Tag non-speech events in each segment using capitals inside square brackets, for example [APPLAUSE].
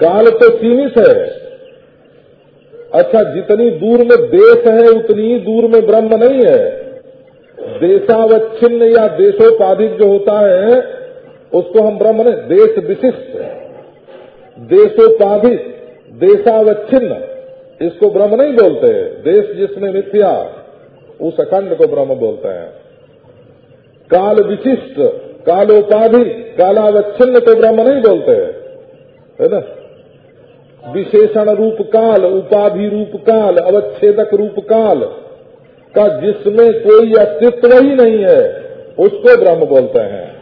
काल तो सीमित है। अच्छा जितनी दूर में देश है, उतनी दूर में ब्रह्म नहीं है। देशावच्छिन्न या देशोपाधिक जो होता है, उसको हम ब्रह्म नहीं, देश विशिष्ट देशोपाधिक, देशावच्छिन्न, इसको ब्रह्म नहीं बोलते। देश जिसमें मिथ्या, उस अखंड को ब्रह्म बोलते हैं। काल विशिष्ट कालोपाधि कालावच्छिन्न को ब्रह्म नहीं बोलते, है ना? विशेषण रूप काल, उपाधि रूप काल, अवच्छेदक रूप काल, का जिसमें कोई अस्तित्व ही नहीं है, उसको ब्रह्म बोलते हैं।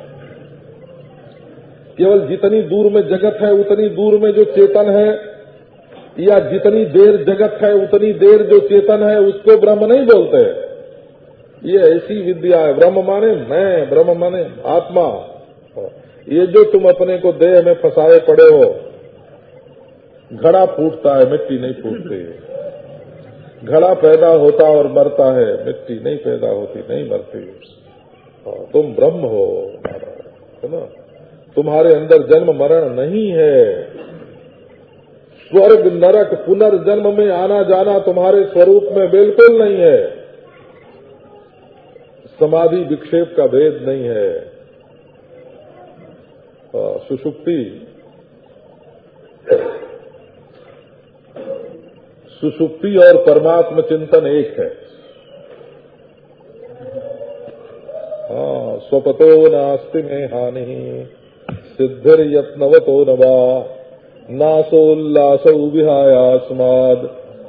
केवल जितनी दूर में जगत है, उतनी दूर में जो चेतन है, या जितनी देर जगत है, उतनी देर जो चेतन है, उसको ब्रह्म नहीं बोलते। ये ऐसी विद्या है, ब्रह्म माने मैं, ब्रह्म माने आत्मा। ये जो तुम अपने को देह में फंसाए पड़े हो घड़ा फूटता है, मिट्टी नहीं फूटती। घड़ा पैदा होता और मरता है, मिट्टी नहीं पैदा होती, नहीं मरती। तुम ब्रह्म हो है ना? तुम्हारे अंदर जन्म मरण नहीं है। स्वर्ग नरक पुनर्जन्म में आना जाना तुम्हारे स्वरूप में बिल्कुल नहीं है। समाधि विक्षेप का भेद नहीं है। सुषुप्ति सुषुप्ति और परमात्म चिंतन एक है। हाँ स्वपतो नास्ति में हानि। सिद्धिर यत्नवतो नवा नासोल्लास विहायास्माद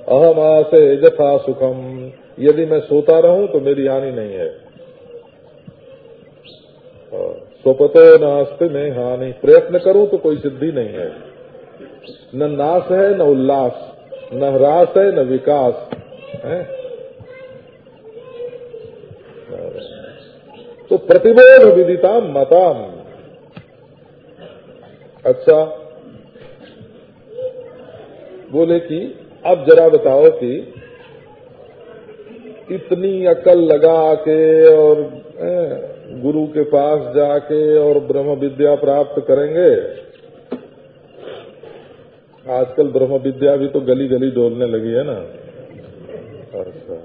अहम आसे जथा सुखम। यदि मैं सोता रहूँ तो मेरी हानि नहीं है। स्वपतो नास्ति में हानि। प्रयत्न करूँ तो कोई सिद्धि नहीं है। न नाश है, न उल्लास। न ह्रास है, न विकास है। तो प्रतिबोध विदिता मताम। अच्छा बोले कि अब जरा बताओ कि इतनी अकल लगा के और गुरु के पास जाके और ब्रह्म विद्या प्राप्त करेंगे? आजकल ब्रह्म विद्या भी तो गली गली डोलने लगी है ना। अच्छा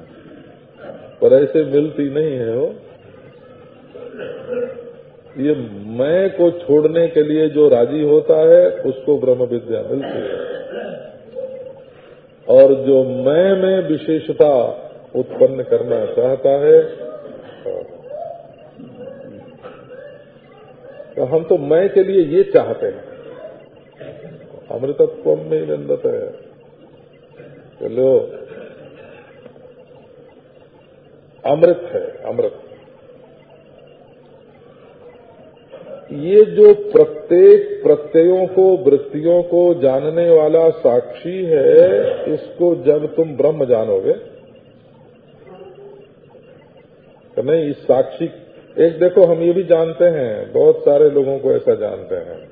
पर ऐसे मिलती नहीं है वो। ये मैं को छोड़ने के लिए जो राज़ी होता है, उसको ब्रह्म विद्या मिलती है। और जो मैं में विशेषता उत्पन्न करना चाहता है तो हम तो मैं के लिए ये चाहते हैं। में ही चलो अमृत है, अमृत। ये जो प्रत्येक प्रत्ययों को, वृत्तियों को जानने वाला साक्षी है, इसको जब तुम ब्रह्म जानोगे तो नहीं, इस साक्षी, एक देखो, हम ये भी जानते हैं, बहुत सारे लोगों को ऐसा जानते हैं।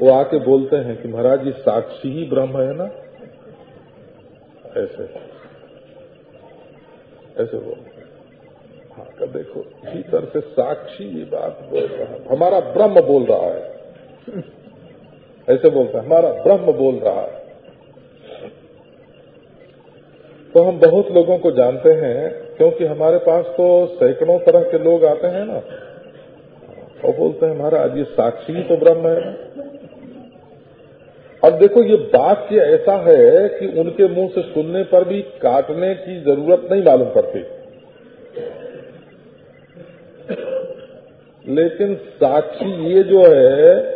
वो आके बोलते हैं कि महाराज ये साक्षी ही ब्रह्म है ना? ऐसे। ऐसे बोलते हैं तो देखो भीतर से साक्षी ये बात बोल रहा है। हमारा ब्रह्म बोल रहा है। ऐसे बोलते हैं, हमारा ब्रह्म बोल रहा है। तो हम बहुत लोगों को जानते हैं, क्योंकि हमारे पास तो सैकड़ों तरह के लोग आते हैं ना। और बोलते हैं, महाराज, ये साक्षी ही तो ब्रह्म है ना? अब देखो, ये वाक्य ऐसा है कि उनके मुँह से सुनने पर भी काटने की ज़रूरत नहीं मालूम पड़ती। लेकिन साक्षी ये जो है,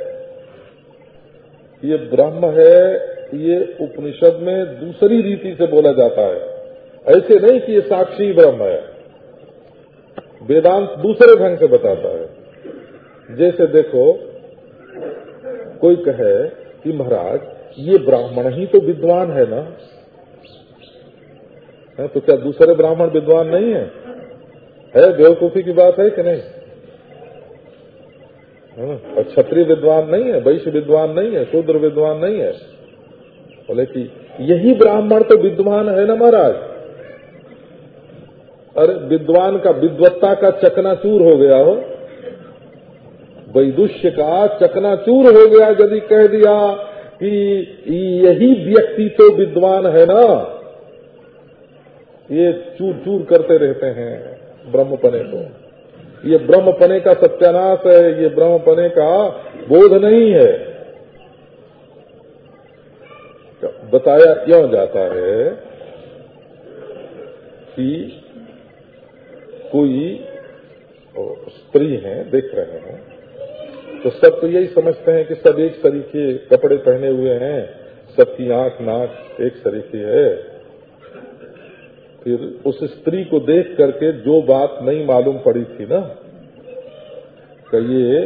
ये ब्रह्म है, ये उपनिषद में दूसरी रीति से बोला जाता है। ऐसे नहीं कि ये साक्षी ब्रह्म है। वेदांत दूसरे ढंग से बताता है। जैसे देखो, कोई कहे कि महाराज, ये ब्राह्मण ही तो विद्वान है ना? है तो क्या दूसरे ब्राह्मण विद्वान नहीं है? है, बेवकूफ़ी की बात है कि नहीं? और क्षत्रिय विद्वान नहीं है, वैश्य विद्वान नहीं है, शूद्र विद्वान नहीं है। बोले कि यही ब्राह्मण तो विद्वान है ना महाराज? अरे, विद्वान का विद्वत्ता का चकनाचूर हो गया हो। वैदुष्य का चकनाचूर हो गया, यदि कह दिया कि यही व्यक्ति तो विद्वान है ना। ये चूर चूर करते रहते हैं ब्रह्मपने को। ये ब्रह्मपने का सत्यानाश है, ये ब्रह्मपने का बोध नहीं है। बताया क्यों जाता है कि कोई स्त्री है, देख रहे हैं तो सब तो यही समझते हैं कि सब एक तरीके कपड़े पहने हुए हैं, सबकी आँख नाक एक तरीके है। फिर उस स्त्री को देख करके जो बात नहीं मालूम पड़ी थी ना कि ये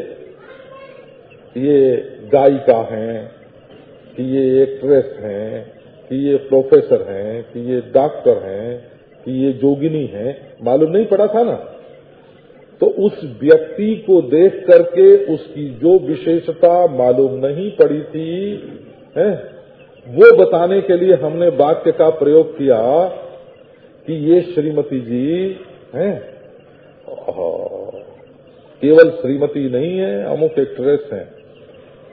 ये गायिका हैं, कि ये एक्ट्रेस हैं, कि ये प्रोफेसर हैं, कि ये डॉक्टर हैं, कि ये जोगिनी हैं, मालूम नहीं पड़ा था ना? तो उस व्यक्ति को देख करके उसकी जो विशेषता मालूम नहीं पड़ी थी, है? वो बताने के लिए हमने वाक्य का प्रयोग किया कि ये श्रीमती जी, हैं? केवल श्रीमती नहीं है, अमुक एक्ट्रेस हैं।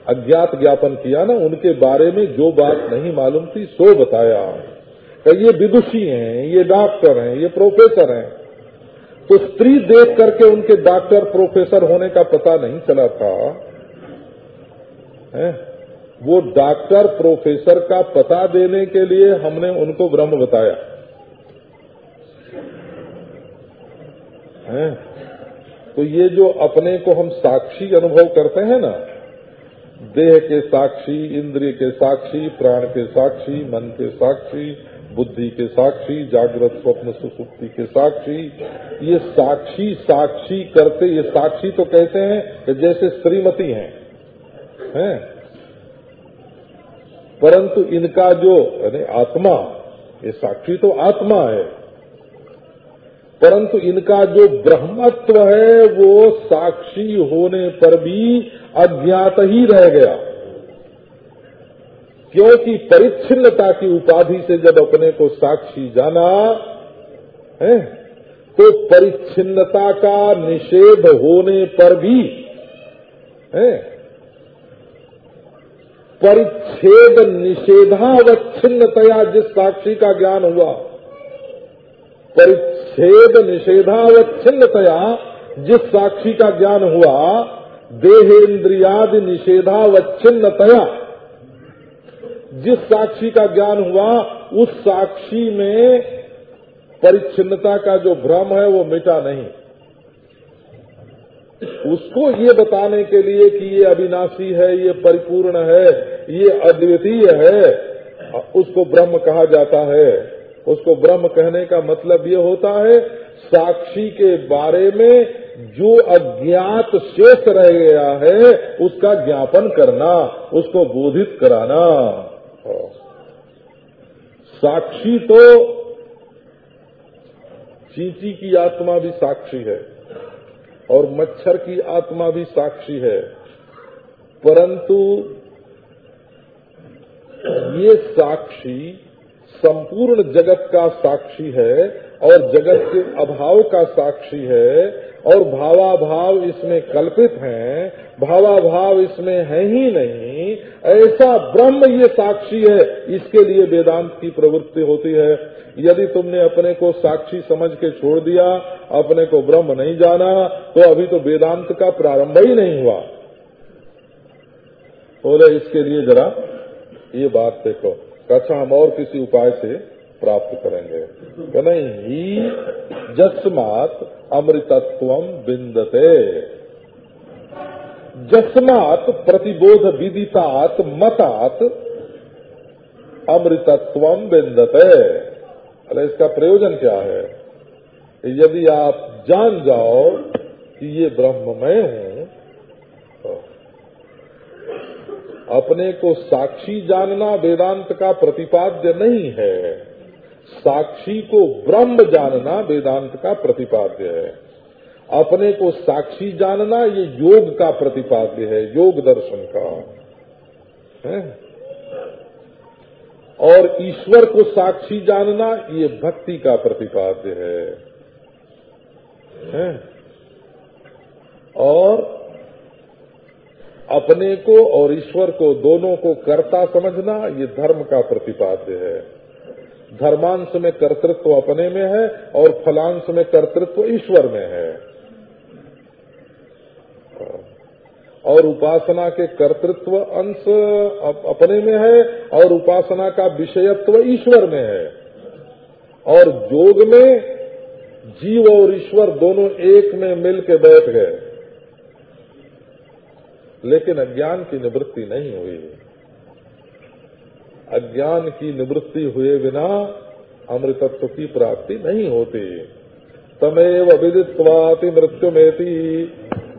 अज्ञात ज्ञापन किया ना, उनके बारे में जो बात नहीं मालूम थी, सो बताया। कि ये विदुषी हैं, ये डॉक्टर हैं, ये प्रोफेसर हैं। तो स्त्री देख करके उनके डॉक्टर, प्रोफेसर होने का पता नहीं चला था है? वो डॉक्टर, प्रोफेसर का पता देने के लिए हमने उनको ब्रह्म बताया है? तो ये जो अपने को हम साक्षी अनुभव करते हैं ना, देह के साक्षी, इंद्रिय के साक्षी, प्राण के साक्षी, मन के साक्षी बुद्धि के साक्षी, जागृत स्वप्न, सुसुप्ति के साक्षी। ये साक्षी साक्षी करते, ये साक्षी तो कहते हैं कि जैसे श्रीमती हैं हैं? परंतु इनका जो, यानी आत्मा, ये साक्षी तो आत्मा है। परंतु इनका जो ब्रह्मत्व है, वो साक्षी होने पर भी अज्ञात ही रह गया। क्योंकि परिच्छिन्नता की उपाधि से जब अपने को साक्षी जाना, है तो परिच्छिन्नता का निषेध होने पर भी, है, परिच्छेद निषेधावच्छिन्नतया जिस साक्षी का ज्ञान हुआ, परिच्छेद निषेधावच्छिन्नतया जिस साक्षी का ज्ञान हुआ, देहेन्द्रियादि निषेधावच्छिन्नतया जिस साक्षी का ज्ञान हुआ, उस साक्षी में परिच्छिन्नता का जो भ्रम है, वो मिटा नहीं। उसको ये बताने के लिए कि ये अविनाशी है, ये परिपूर्ण है, ये अद्वितीय है, उसको ब्रह्म कहा जाता है। उसको ब्रह्म कहने का मतलब ये होता है, साक्षी के बारे में जो अज्ञात शेष रह गया है, उसका ज्ञापन करना, उसको बोधित कराना। साक्षी तो चींची की आत्मा भी साक्षी है और मच्छर की आत्मा भी साक्षी है। परंतु ये साक्षी संपूर्ण जगत का साक्षी है और जगत के अभाव का साक्षी है और भावाभाव इसमें कल्पित हैं, भावाभाव इसमें है ही नहीं, ऐसा ब्रह्म ये साक्षी है, इसके लिए वेदांत की प्रवृत्ति होती है। यदि तुमने अपने को साक्षी समझ के छोड़ दिया, अपने को ब्रह्म नहीं जाना तो अभी तो वेदांत का प्रारंभ ही नहीं हुआ। बोले, इसके लिए जरा ये बात देखो। अच्छा हम और किसी उपाय से प्राप्त करेंगे। नहीं ही जस्मात अमृतत्व बिंदते जस्मात प्रतिबोध विदितात मतात अमृतत्व बिंदते अरे, इसका प्रयोजन क्या है? यदि आप जान जाओ कि ये ब्रह्म मैं हूँ तो अपने को साक्षी जानना वेदांत का प्रतिपाद्य नहीं है। साक्षी को ब्रह्म जानना वेदांत का प्रतिपाद्य है। अपने को साक्षी जानना ये योग का प्रतिपाद्य है योग दर्शन का। है? और ईश्वर को साक्षी जानना ये भक्ति का प्रतिपाद्य है, है? और अपने को और ईश्वर को दोनों को कर्ता समझना ये धर्म का प्रतिपाद्य है। धर्मांश में कर्तृत्व अपने में है और फलांश में कर्तृत्व ईश्वर में है। और उपासना के कर्तृत्व अंश अपने में है और उपासना का विषयत्व ईश्वर में है। और योग में जीव और ईश्वर दोनों एक में मिल के बैठ गए। लेकिन अज्ञान की निवृत्ति नहीं हुई। अज्ञान की निवृत्ति हुए बिना अमृतत्व की प्राप्ति नहीं होती। तमेव विदित्वाति में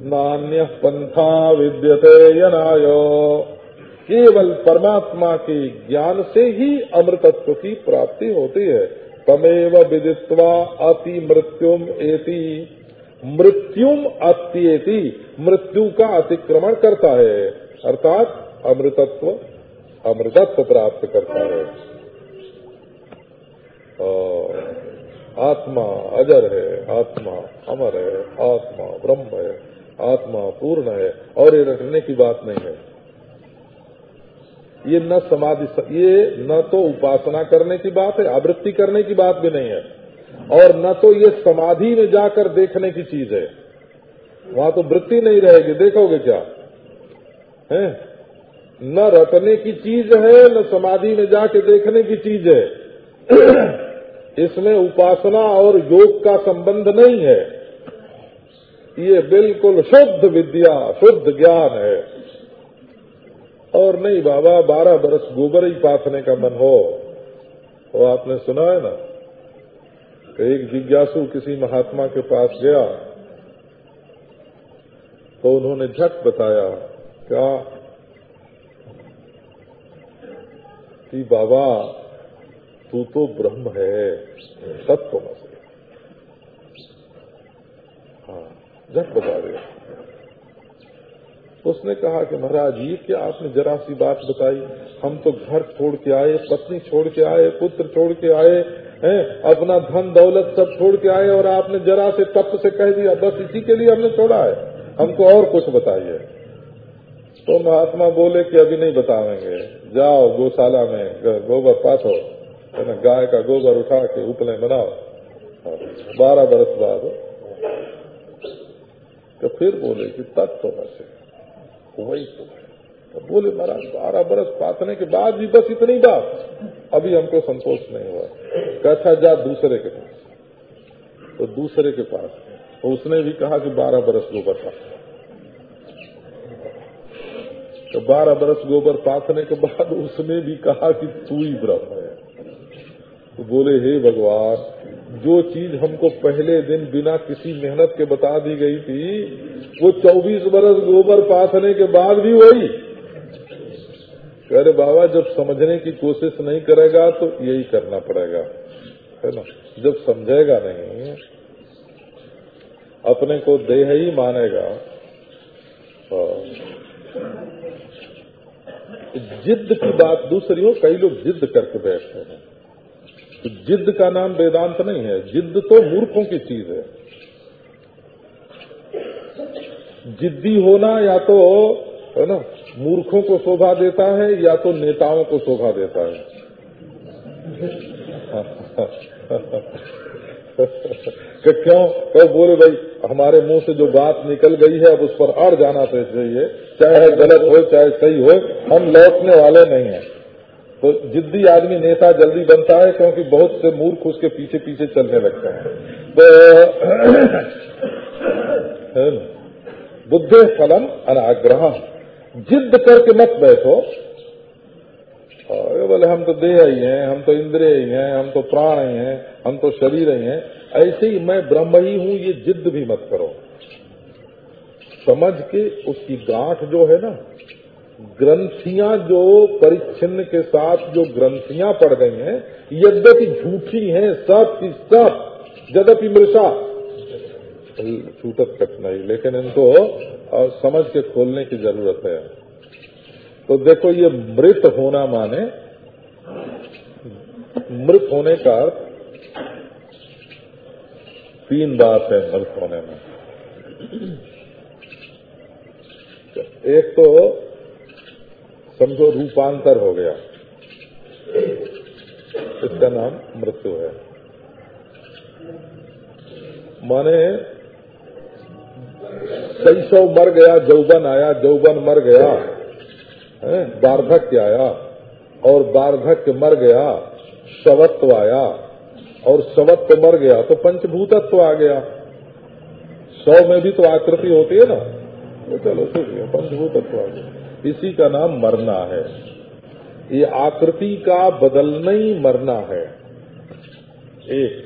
नान्य पंथा विद्यते यनाय। केवल परमात्मा के ज्ञान से ही अमृतत्व की प्राप्ति होती है। तमेव विदित्वा अति मृत्युम एति। मृत्युम अत्येति, मृत्यु का अतिक्रमण करता है। अर्थात अमृतत्व अमृतत्व प्राप्त करता है। आत्मा अजर है, आत्मा अमर है, आत्मा ब्रह्म है, आत्मा पूर्ण है, और ये रटने की बात नहीं है। ये न समाधि ये न तो उपासना करने की बात है, आवृत्ति करने की बात भी नहीं है। और न तो ये समाधि में जाकर देखने की चीज़ है। वहाँ तो वृत्ति नहीं रहेगी, देखोगे क्या? है? न रटने की चीज़ है, न समाधि में जाके देखने की चीज़ है। [CLEARS THROAT] इसमें उपासना और योग का संबंध नहीं है। ये बिल्कुल शुद्ध विद्या, शुद्ध ज्ञान है। और नहीं बाबा, बारह बरस गोबर ही पाथने का मन हो। वो आपने सुना है ना? कि एक जिज्ञासु किसी महात्मा के पास गया तो उन्होंने झट बताया, क्या कि बाबा, तू तो ब्रह्म है। सत्व से हाँ झट बता दिया उसने कहा कि महाराज, ये क्या आपने जरा सी बात बताई? हम तो घर छोड़ के आए, पत्नी छोड़ के आए, पुत्र छोड़ के आए, हैं? अपना धन, दौलत सब छोड़ के आए और आपने जरा से तप से कह दिया, बस इसी के लिए हमने छोड़ा है। हमको और कुछ बताइए। तो महात्मा बोले कि अभी नहीं बतावेंगे जाओ गौशाला में गोबर पाथो गाय का गोबर उठा के उपले बनाओ। बारह बरस बाद तो फिर बोले कि तत्व तो बचे। वही तो। तो बोले, महाराज, बारह बरस पातने के बाद भी बस इतनी बात। अभी हमको संतोष नहीं हुआ। कहता जा दूसरे के पास। तो दूसरे के पास। तो उसने भी कहा कि बारह बरस गोबर पास तो बारह बरस गोबर पाथने के बाद उसने भी कहा कि तू ही ब्रह्म है। तो बोले, हे भगवान, जो चीज़ हमको पहले दिन बिना किसी मेहनत के बता दी गई थी, वो 24 बरस गोबर पाथने के बाद भी वही। अरे बाबा, जब समझने की कोशिश नहीं करेगा तो यही करना पड़ेगा। है ना? जब समझेगा नहीं, अपने को देह ही मानेगा। तो जिद्द की बात दूसरी हो कई लोग जिद्द करके बैठते हैं। जिद्द का नाम वेदांत नहीं है, जिद्द तो मूर्खों की चीज़ है। जिद्दी होना या तो है ना, मूर्खों को शोभा देता है या तो नेताओं को शोभा देता है। [LAUGHS] कि क्यों? क्यों बोले, भाई, हमारे मुँह से जो बात निकल गई है, अब उस पर अड़ जाना तो चाहिए। चाहे गलत हो, चाहे सही हो, हम लौटने वाले नहीं हैं। तो जिद्दी आदमी नेता जल्दी बनता है, क्योंकि बहुत से मूर्ख उसके पीछे पीछे चलने लगते हैं। तो बुद्धे फलम अनाग्रह जिद करके मत बैठो। और बोले, हम तो देह ही हैं हम तो इंद्रिय ही हैं, हम तो प्राण ही हैं, हम तो शरीर ही हैं। ऐसे ही मैं ब्रह्म ही हूँ, ये जिद भी मत करो। समझ के उसकी गांठ जो है ना, ग्रंथियाँ जो परिच्छिन्न के साथ जो ग्रंथियाँ पड़ गई हैं, यद्यपि झूठी हैं, सब की सब, यद्यपि मृषा, छूटत कठिनाई, लेकिन इनको समझ के खोलने की ज़रूरत है। तो देखो ये मृत होना माने मृत होने का तीन बात है मृत होने में। एक तो समझो रूपांतर हो गया। इसका नाम मृत्यु है। माने शैशव मर गया जौबन आया जौबन मर गया। वार्धक्य आया और वार्धक्य मर गया, सवत्व आया और सवत्व मर गया तो पंचभूतत्व आ गया। सौ में भी तो आकृति होती है ना? तो चलो ठीक है, पंचभूतत्व आ गया। इसी का नाम मरना है। ये आकृति का बदलना ही मरना है। एक।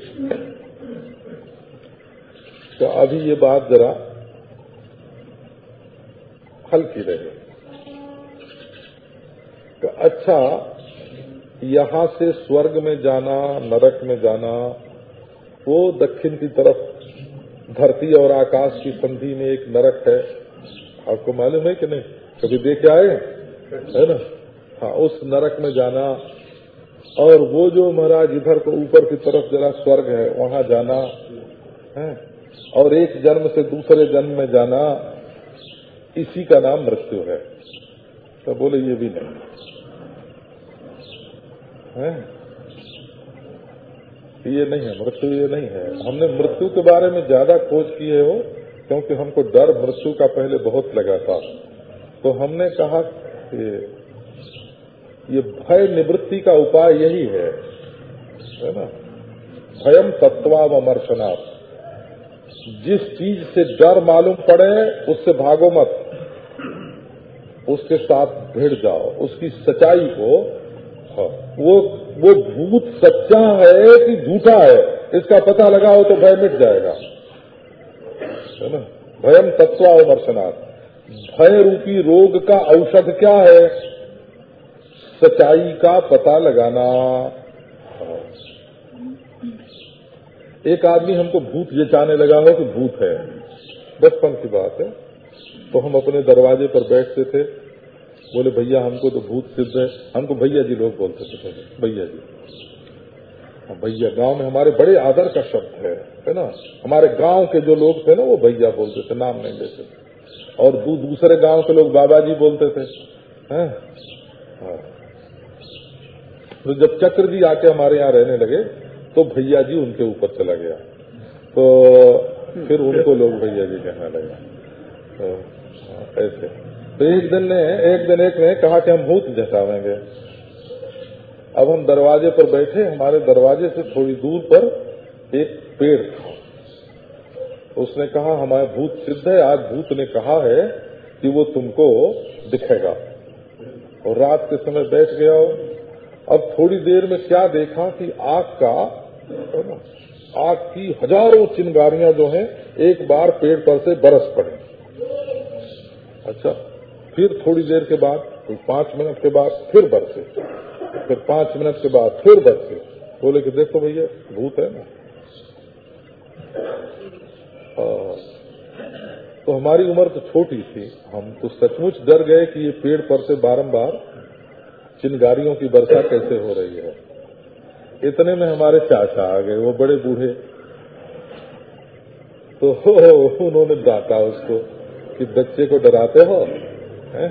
तो अभी ये बात जरा हल्की रहे। अच्छा यहाँ से स्वर्ग में जाना, नरक में जाना, वो दक्षिण की तरफ़, धरती और आकाश की संधि में एक नरक है। आपको मालूम है कि नहीं? कभी देखे आए? है ना? हाँ उस नरक में जाना, और वो जो महाराज इधर को ऊपर की तरफ़ जरा स्वर्ग है, वहाँ जाना, है? और एक जन्म से दूसरे जन्म में जाना, इसी का नाम मृत्यु है। तो बोले, ये भी नहीं। है। ये नहीं है, मृत्यु ये नहीं है। हमने मृत्यु के बारे में ज़्यादा खोज किए हो क्योंकि हमको डर मृत्यु का पहले बहुत लगा था। तो हमने कहा कि ये भय निवृत्ति का उपाय यही है है ना? भयम तत्वावमर्शनाथ जिस चीज़ से डर मालूम पड़े, उससे भागो मत। उसके साथ भिड़ जाओ। उसकी सच्चाई को वो वो भूत सच्चा है कि झूठा है? इसका पता लगाओ तो भय मिट जाएगा। है ना? भयम तत्वावमर्शनाथ भय रूपी रोग का औषध क्या है? सच्चाई का पता लगाना। एक आदमी हमको भूत जचाने लगा हो कि भूत है। बचपन की बात है। तो हम अपने दरवाजे पर बैठते थे। बोले भैया हमको तो भूत सिद्ध है। हमको भैया जी लोग बोलते थे भैया जी। हाँ, भैया गाँव में हमारे बड़े आदर का शब्द है है ना? हमारे गाँव के जो लोग थे ना वो भैया बोलते थे नाम नहीं लेते थे। और दू, दूसरे गाँव के लोग बाबा जी बोलते थे हैं? हाँ। तो जब चक्र जी आके हमारे यहाँ रहने लगे तो भैया जी उनके ऊपर चला गया। तो फिर उनको लोग भैया जी कहने लगे। तो हाँ, ऐसे। तो एक दिन ने एक दिन एक ने कहा कि हम भूत जतावेंगे। अब हम दरवाजे पर बैठे, हमारे दरवाजे से थोड़ी दूर पर एक पेड़ था। उसने कहा, हमारे भूत सिद्ध है, आज भूत ने कहा है कि वो तुमको दिखेगा। और रात के समय बैठ गया हो अब थोड़ी देर में क्या देखा कि आग का, आग की हज़ारों चिंगारियाँ जो हैं, एक बार पेड़ पर से बरस पड़े। अच्छा फिर थोड़ी देर के बाद कोई पाँच मिनट के बाद फिर बरसे। फिर पाँच मिनट के बाद फिर बरसे। बोले कि देखो भैया भूत है ना? तो हमारी उम्र तो छोटी थी। हम तो सचमुच डर गए कि ये पेड़ पर से बारंबार चिनगारियों की वर्षा कैसे हो रही है। इतने में हमारे चाचा आ गए वो बड़े बूढ़े। तो हो, उन्होंने डांटा उसको कि बच्चे को डराते हो? हैं?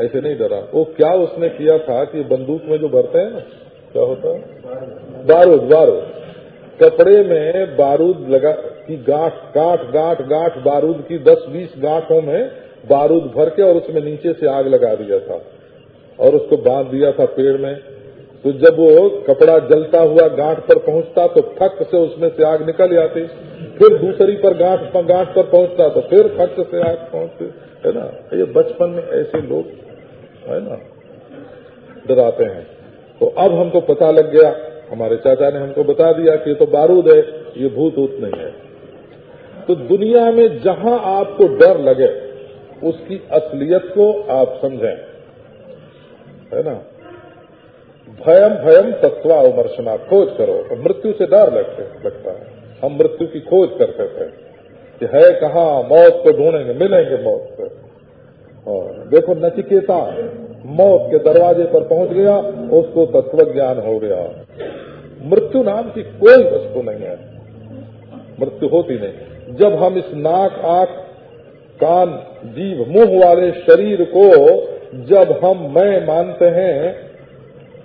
ऐसे नहीं डरा। वो क्या उसने किया था कि बंदूक में जो भरते हैं ना, क्या होता है? बारूद बारूद। कपड़े में बारूद लगा की गांठ गांठ गांठ गांठ बारूद की दस, बीस गांठों में बारूद भर के और उसमें नीचे से आग लगा दिया था और उसको बाँध दिया था पेड़ में। तो जब वो कपड़ा जलता हुआ गांठ पर पहुँचता तो फक से उसमें से आग निकल जाती फिर दूसरी पर गांठ गांठ पर पहुँचता तो फिर फक से आग पहुँचती, है ना? ये बचपन में ऐसे लोग, है ना, डराते हैं। तो अब हमको पता लग गया, हमारे चाचा ने हमको बता दिया कि ये तो बारूद है, ये भूत ऊत नहीं है। तो दुनिया में जहाँ आपको डर लगे, उसकी असलियत को आप समझें, है ना? भयम भयम तत्वा उमर्शना खोज करो मृत्यु से डर लगते, लगता है। हम मृत्यु की खोज करते थे कि है कहा, मौत को ढूंढेंगे, मिलेंगे मौत से और देखो नचिकेता मौत के दरवाजे पर पहुँच गया, उसको तत्व ज्ञान हो गया। मृत्यु नाम की कोई वस्तु नहीं है। मृत्यु होती नहीं। जब हम इस नाक, आँख, कान, जीव, मुँह वाले शरीर को जब हम मैं मानते हैं,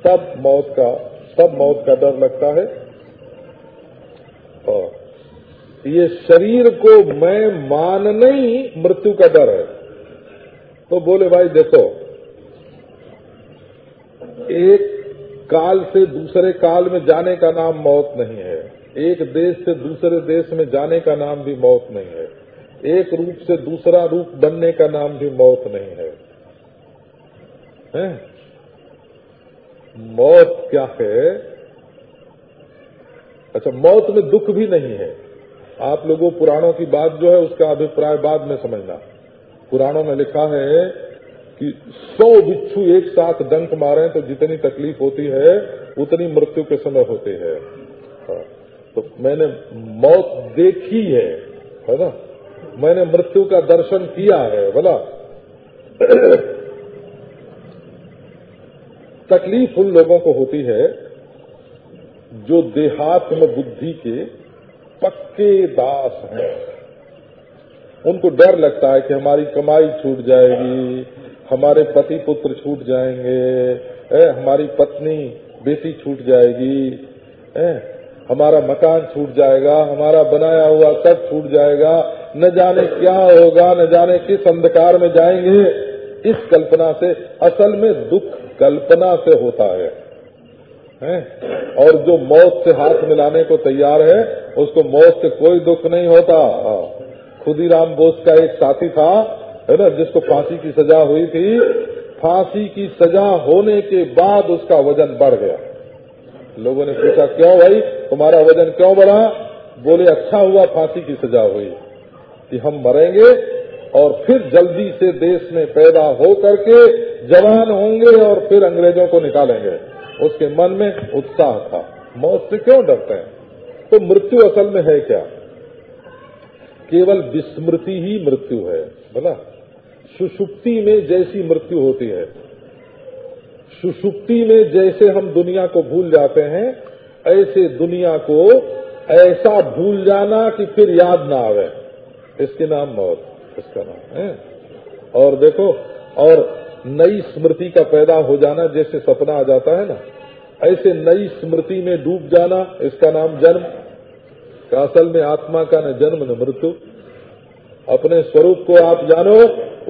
तब मौत का, तब मौत का डर लगता है। ये शरीर को मैं मानने ही मृत्यु का डर है। तो बोले भाई देखो एक काल से दूसरे काल में जाने का नाम मौत नहीं है। एक देश से दूसरे देश में जाने का नाम भी मौत नहीं है। एक रूप से दूसरा रूप बनने का नाम भी मौत नहीं है, है? मौत क्या है? अच्छा मौत में दुख भी नहीं है। आप लोगों पुराणों की बात जो है उसका अभिप्राय बाद में समझना। पुराणों में लिखा है कि सौ बिच्छू एक साथ डंक मारे तो जितनी तकलीफ़ होती है उतनी मृत्यु के समय होती है। हाँ, तो मैंने मौत देखी है है ना? मैंने मृत्यु का दर्शन किया है बोला तकलीफ़ उन लोगों को होती है जो देहात्म बुद्धि के पक्के दास हैं। उनको डर लगता है कि हमारी कमाई छूट जाएगी हमारे पति पुत्र छूट जाएँगे ए, हमारी पत्नी बेटी छूट जाएगी ए, हमारा मकान छूट जाएगा हमारा बनाया हुआ सब छूट जाएगा न जाने क्या होगा न जाने किस अंधकार में जाएँगे। इस कल्पना से असल में दुख कल्पना से होता है। हैं? और जो मौत से हाथ मिलाने को तैयार है उसको मौत से कोई दुख नहीं होता। खुदीराम बोस का एक साथी था, है ना, जिसको फांसी की सजा हुई थी। फांसी की सजा होने के बाद उसका वज़न बढ़ गया। लोगों ने पूछा, क्यों भाई? तुम्हारा वज़न क्यों बढ़ा? बोले अच्छा हुआ, फांसी की सजा हुई कि हम मरेंगे और फिर जल्दी से देश में पैदा हो करके जवान होंगे और फिर अंग्रेज़ों को निकालेंगे। उसके मन में उत्साह था। मौत से क्यों डरते हैं? तो मृत्यु असल में है क्या? केवल विस्मृति ही मृत्यु है बोला सुषुप्ति में जैसी मृत्यु होती है। सुषुप्ति में जैसे हम दुनिया को भूल जाते हैं, ऐसे दुनिया को ऐसा भूल जाना कि फिर याद ना आवे। इसके नाम मौत, इसका नाम, है? और देखो, और नई स्मृति का पैदा हो जाना जैसे सपना आ जाता है ना ऐसे नई स्मृति में डूब जाना, इसका नाम जन्म। असल में आत्मा का न जन्म, न मृत्यु। अपने स्वरूप को आप जानो,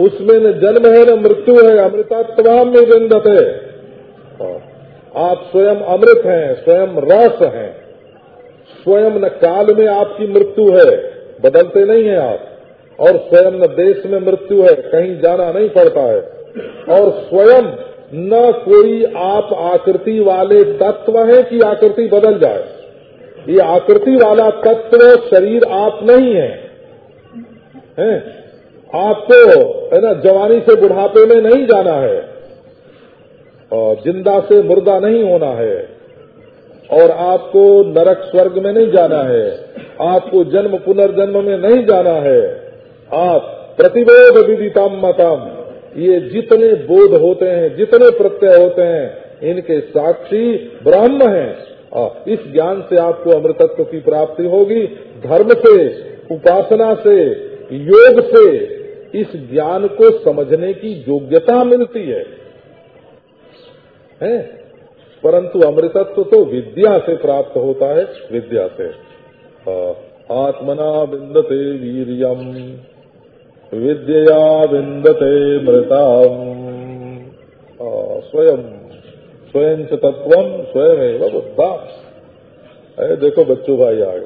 उसमें न जन्म है, न मृत्यु है। अमृतात्मा में विंदत है। आप स्वयं अमृत हैं, स्वयं रस हैं। स्वयं न काल में आपकी मृत्यु है। बदलते नहीं है आप। और स्वयं न देश में मृत्यु है। कहीं जाना नहीं पड़ता है। और स्वयं न कोई आप आकृति वाले तत्व है कि आकृति बदल जाए। ये आकृति वाला तत्व शरीर आप नहीं है, हैं? आपको है ना जवानी से बुढ़ापे में नहीं जाना है। और ज़िंदा से मुर्दा नहीं होना है। और आपको नरक स्वर्ग में नहीं जाना है। आपको जन्म पुनर्जन्म में नहीं जाना है। आप प्रतिबोध विदितम मतम ये जितने बोध होते हैं, जितने प्रत्यय होते हैं, इनके साक्षी ब्रह्म हैं। और इस ज्ञान से आपको अमृतत्व की प्राप्ति होगी। धर्म से, उपासना से, योग से, इस ज्ञान को समझने की योग्यता मिलती है। है? परंतु अमृतत्व तो विद्या से प्राप्त होता है, विद्या से। आत्मना बिंदते वीरियम। विद्या विंदते मृता स्वयं स्वयं च स्वयं बुद्धा अरे देखो बच्चों भाई आगे।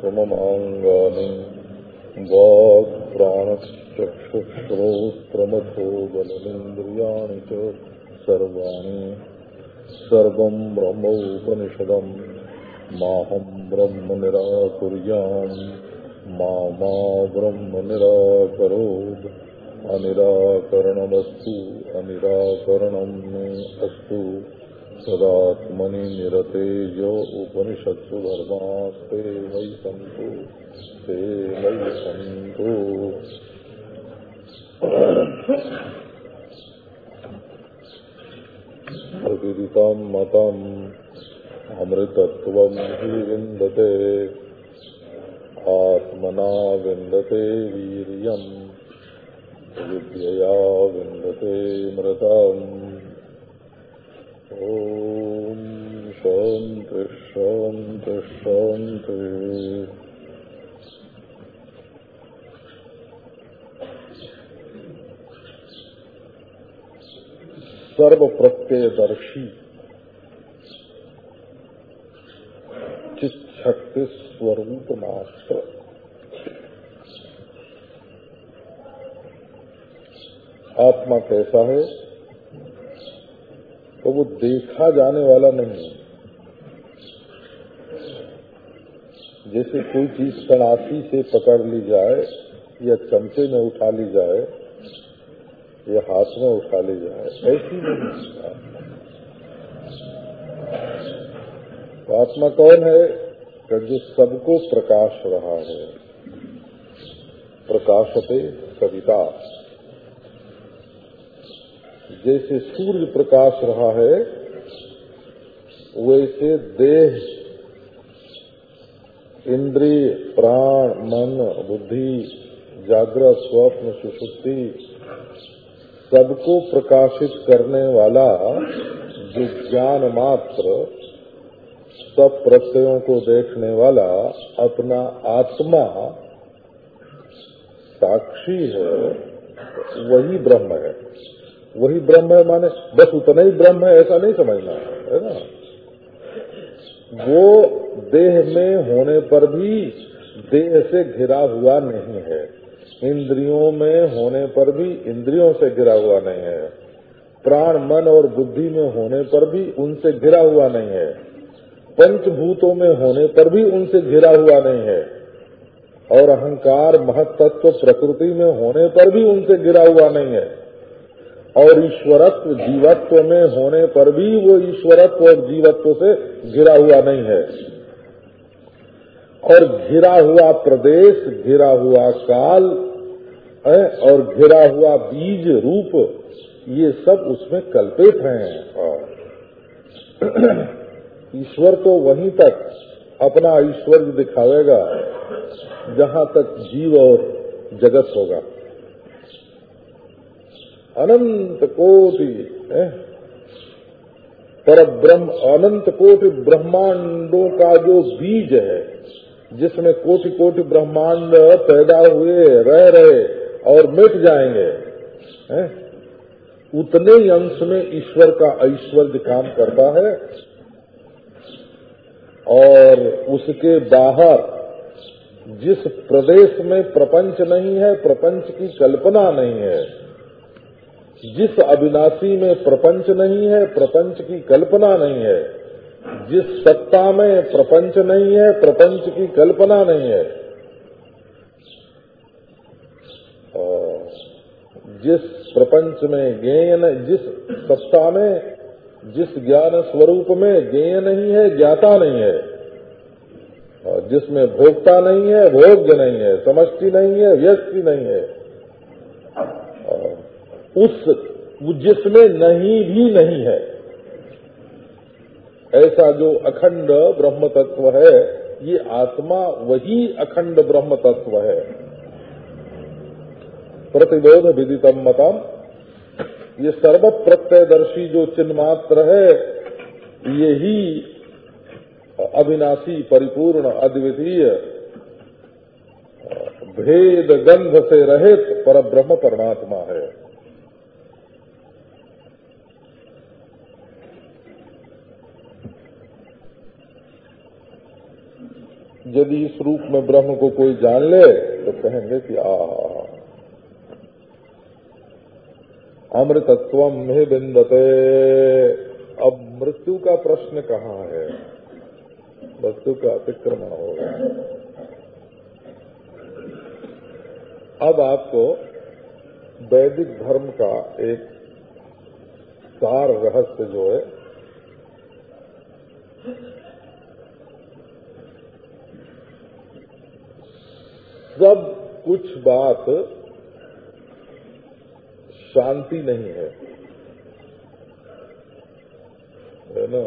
यजन्त्रममाङ्गानि वाक्प्राणश्चक्षुश्रोत्रमथो बलमिन्द्रियाणि च सर्वाणि सर्वं ब्रह्मोपनिषदम् माहं ब्रह्म निराकुर्याम् मा ब्रह्म निराकरोत् अनिराकरणमस्तु अनिराकरणं मे अस्तु। सदात्मनि निरतेजो उपनिषत्सु धर्मास्ते मयि सन्तु, ते मयि सन्तु। प्रविदितं मतम् अमृतत्वं हि विन्दते, आत्मना विन्दते वीर्यम् विद्यया विन्दते मृतम् ॐ शान्ति शान्ति शान्ति सर्व प्रत्ययदर्शी चित्शक्ति स्वरूप मात्र आत्मा कैसा है? तो वो देखा जाने वाला नहीं है। जैसे कोई चीज़ तलाशी से पकड़ ली जाए, या चमचे में उठा ली जाए, या हाथ में उठा ली जाए, ऐसी नहीं तो आत्मा कौन है? कि जो सबको प्रकाश रहा है। प्रकाशते सविता जैसे सूर्य प्रकाश रहा है, वैसे देह इंद्रिय प्राण, मन, बुद्धि, जागृत, स्वप्न सुषुप्ति सबको प्रकाशित करने वाला जो ज्ञान मात्र सब प्रत्ययों को देखने वाला अपना आत्मा साक्षी है, वही ब्रह्म है। वही ब्रह्म है माने बस उतना ही ब्रह्म है, ऐसा नहीं समझना है ना? वो देह में होने पर भी देह से घिरा हुआ नहीं है। इंद्रियों में होने पर भी इंद्रियों से घिरा हुआ नहीं है। प्राण, मन और बुद्धि में होने पर भी उनसे घिरा हुआ नहीं है। पंचभूतों में होने पर भी उनसे घिरा हुआ नहीं है। और अहंकार, महत्त्व, प्रकृति में होने पर भी उनसे घिरा हुआ नहीं है। और ईश्वरत्व, जीवत्व में होने पर भी वो ईश्वरत्व और जीवत्व से घिरा हुआ नहीं है। और घिरा हुआ प्रदेश, घिरा हुआ काल है, और घिरा हुआ बीज रूप, ये सब उसमें कल्पित हैं। ईश्वर तो वहीं तक अपना ईश्वर दिखावेगा, जहाँ तक जीव और जगत होगा। अनंत कोटि पर ब्रह्म अनंत कोटि ब्रह्मांडों का जो बीज है जिसमें कोटि कोटि ब्रह्मांड पैदा हुए, रह रहे और मिट जाएँगे, है? उतने ही अंश में ईश्वर का ऐश्वर्य काम करता है और उसके बाहर जिस प्रदेश में प्रपंच नहीं है, प्रपंच की कल्पना नहीं है, जिस अविनाशी में प्रपंच नहीं है, प्रपंच की कल्पना नहीं है जिस सत्ता में प्रपंच नहीं है, प्रपंच की कल्पना नहीं है, और जिस प्रपंच में ज्ञेय जिस सत्ता में, जिस ज्ञान स्वरूप में ज्ञेय नहीं है, ज्ञाता नहीं है, और जिसमें भोक्ता नहीं है, भोग्य नहीं है, समष्टि नहीं है व्यक्ति नहीं है उस, जिसमें नहीं भी नहीं है ऐसा जो अखंड ब्रह्म तत्व है, ये आत्मा वही अखंड ब्रह्म तत्व है। प्रतिबोध विदितम मतम। ये सर्व प्रत्ययदर्शी जो चिन्मात्र है, यही अविनाशी, परिपूर्ण, अद्वितीय भेद गंध से रहित पर ब्रह्म परमात्मा है। यदि इस रूप में ब्रह्म को कोई जान ले तो कहेंगे कि आ, अमृतत्व में बिंदते। अब मृत्यु का प्रश्न कहाँ है? वस्तु का अतिक्रमण होगा अब आपको वैदिक धर्म का एक सार रहस्य जो है सब कुछ बात शांति नहीं है। है ना?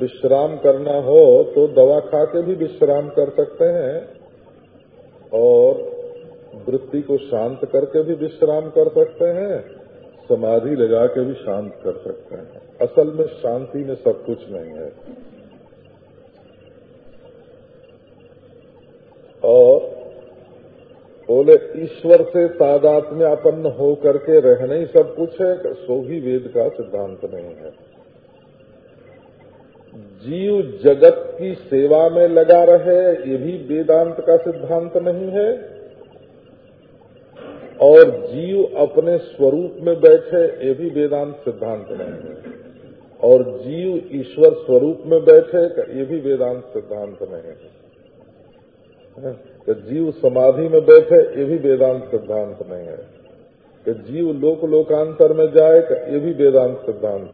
विश्राम करना हो तो दवा खा के भी विश्राम कर सकते हैं और वृत्ति को शांत करके भी विश्राम कर सकते हैं, समाधि लगा के भी शांत कर सकते हैं। असल में शांति में सब कुछ नहीं है। और बोले, ईश्वर से तादात्म्यापन्न हो करके रहना ही सब कुछ है, सो भी वेद का सिद्धांत नहीं है। जीव जगत की सेवा में लगा रहे, ये भी वेदांत का सिद्धांत नहीं है। और जीव अपने स्वरूप में बैठे, ये भी वेदांत सिद्धांत नहीं है। और जीव ईश्वर स्वरूप में बैठे, ये भी वेदांत सिद्धांत नहीं है। कि जीव समाधि में बैठे, ये भी वेदांत सिद्धांत नहीं है। कि जीव लोक लोकांतर में जाए, ये भी वेदांत सिद्धांत